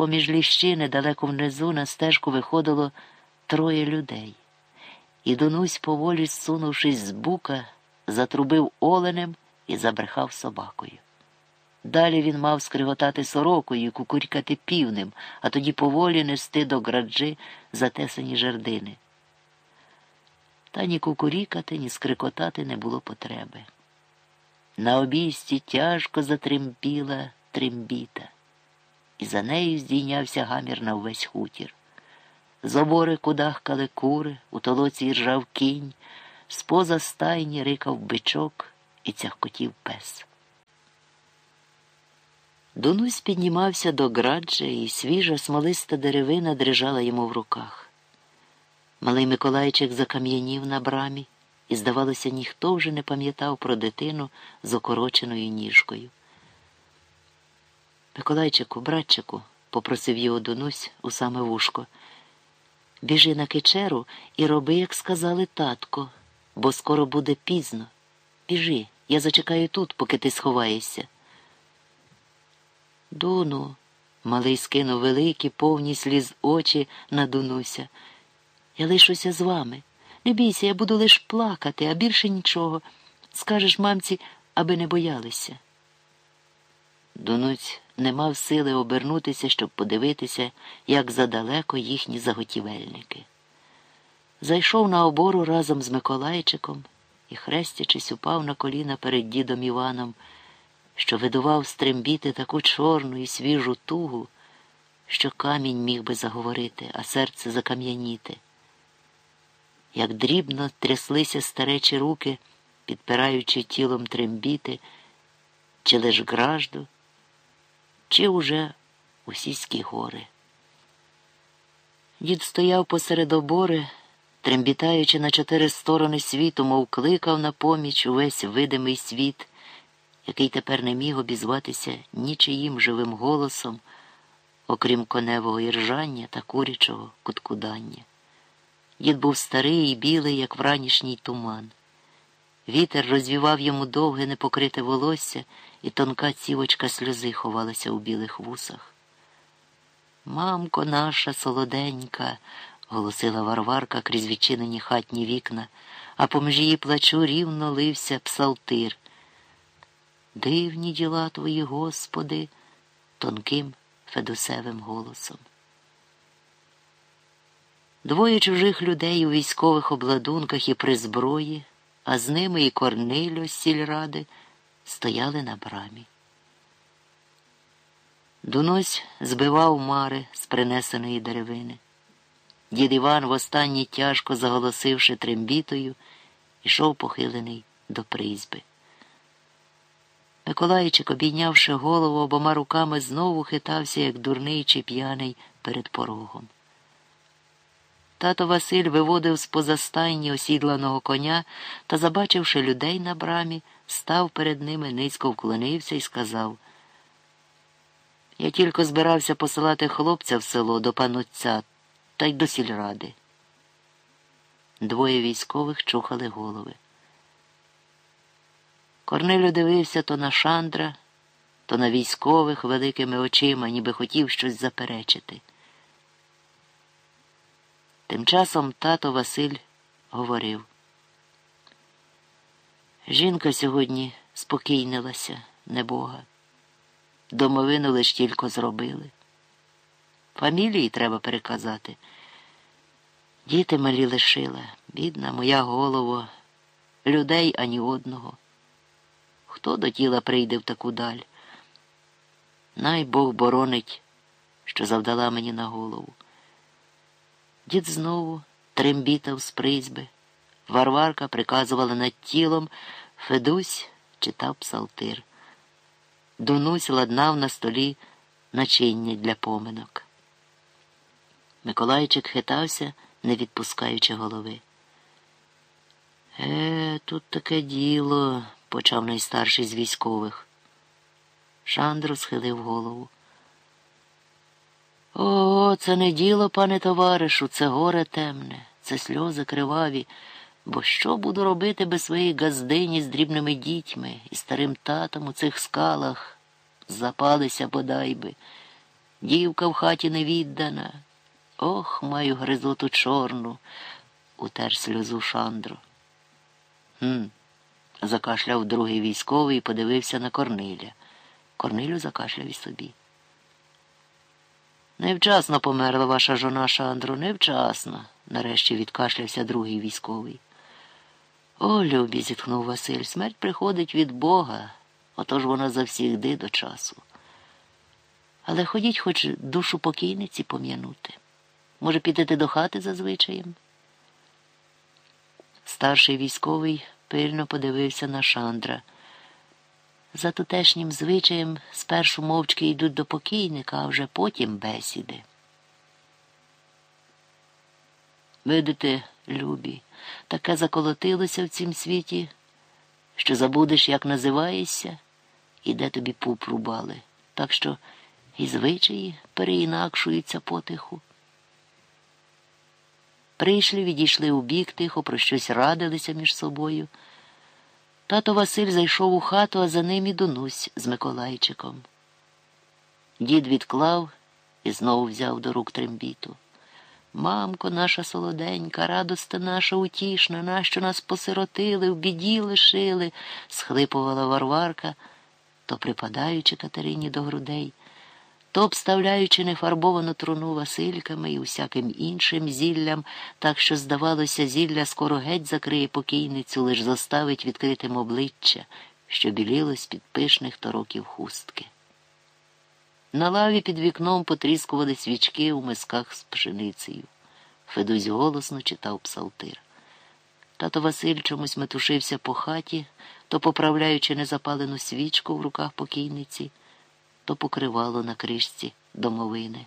З-поміж ліщини далеко внизу на стежку виходило троє людей. І Донусь, поволі зсунувшись з бука, затрубив оленем і забрехав собакою. Далі він мав скриготати сорокою і кукурькати півнем, а тоді поволі нести до граджи затесані жердини. Та ні кукурікати, ні скрикотати не було потреби. На обійсті тяжко затремпіла трембіта, і за нею здійнявся гамір на увесь хутір. З обори кудахкали кури, у толоці ржав кінь, споза стайні рикав бичок і цяхкотів пес. Донусь піднімався до граджа, і свіжа смолиста деревина дрижала йому в руках. Малий Миколайчик закам'янів на брамі, і, здавалося, ніхто вже не пам'ятав про дитину з окороченою ніжкою. Миколайчику, братчику, попросив його Донусь у саме вушко. Біжи на кичеру і роби, як сказали татко, бо скоро буде пізно. Біжи, я зачекаю тут, поки ти сховаєшся. Дуну, малий скинув великі, повні сліз очі на Дунуся. Я лишуся з вами. Не бійся, я буду лиш плакати, а більше нічого. Скажеш мамці, аби не боялися. Дунуць не мав сили обернутися, щоб подивитися, як задалеко їхні заготівельники. Зайшов на обору разом з Миколайчиком і, хрестячись, упав на коліна перед дідом Іваном, що видував стрембіти таку чорну і свіжу тугу, що камінь міг би заговорити, а серце закам'яніти. Як дрібно тряслися старечі руки, підпираючи тілом трембіти, чи лиш гражду чи уже у сільські гори. Дід стояв посеред обори, трембітаючи на чотири сторони світу, мов кликав на поміч увесь видимий світ, який тепер не міг обізватися нічиїм живим голосом, окрім коневого іржання та курячого куткудання. Дід був старий і білий, як вранішній туман. Вітер розвівав йому довге непокрите волосся, і тонка цівочка сльози ховалася у білих вусах. Мамко наша солоденька, голосила Варварка крізь відчинені хатні вікна, а поміж її плачу рівно лився псалтир. Дивні діла твої, Господи, тонким Федосевим голосом. Двоє чужих людей у військових обладунках і при зброї а з ними і Корнилю з сільради стояли на брамі. Дунось збивав мари з принесеної деревини. Дід Іван, востаннє тяжко заголосивши трембітою, ішов похилений до призьби. Миколайчик, обійнявши голову обома руками, знову хитався, як дурний чи п'яний перед порогом. Тато Василь виводив з позастайні осідланого коня та, забачивши людей на брамі, став перед ними, низько вклонився і сказав Я тільки збирався посилати хлопця в село до панотця та й до сільради. Двоє військових чухали голови. Корнилю дивився то на Шандра, то на військових великими очима, ніби хотів щось заперечити. Тим часом тато Василь говорив. Жінка сьогодні спокійнилася, небога. Домовину лиш тільки зробили. Фамілії треба переказати. Діти малі лишила, бідна моя голова, людей ані одного. Хто до тіла прийде в таку даль? Най Бог боронить, що завдала мені на голову. Дід знову трембітав з призьби. Варварка приказувала над тілом, Федусь читав псалтир. Дунусь ладнав на столі начиння для поминок. Миколайчик хитався, не відпускаючи голови. Е, тут таке діло, почав найстарший з військових. Шандро схилив голову. О, це не діло, пане товаришу, це горе темне, це сльози криваві. Бо що буду робити без своєї газдині з дрібними дітьми і старим татом у цих скалах? Запалися бодай би. Дівка в хаті не віддана. Ох, маю гризоту чорну, утер сльозу Шандро. Хм, закашляв другий військовий і подивився на Корниля. Корнилю закашляв і собі. Невчасно померла ваша жона Шандро, невчасно, нарешті відкашлявся другий військовий. О, любі, зітхнув Василь, смерть приходить від Бога, отож вона завсігди до часу. Але ходіть хоч душу покійниці пом'янути. Може, підете до хати за звичаєм? Старший військовий пильно подивився на Шандра. За тутешнім звичаєм спершу мовчки йдуть до покійника, а вже потім бесіди. Видите, любі, таке заколотилося в цім світі, що забудеш, як називаєшся, і де тобі пуп рубали. Так що і звичаї переінакшуються потиху. Прийшли, відійшли у бік, тихо про щось радилися між собою. Тато Василь зайшов у хату, а за ним і Донусь з Миколайчиком. Дід відклав і знову взяв до рук трембіту. Мамко, наша солоденька, радости наша утішна, нащо нас посиротили, в біді лишили, схлипувала Варварка, то припадаючи Катерині до грудей то обставляючи нефарбовану труну Васильками і усяким іншим зіллям, так що, здавалося, зілля скоро геть закриє покійницю, лиш заставить відкритим обличчя, що біліло з під пишних тороків хустки. На лаві під вікном потріскували свічки у мисках з пшеницею. Федусь голосно читав псалтир. Тато Василь чомусь метушився по хаті, то поправляючи незапалену свічку в руках покійниці покривало на кришці домовини.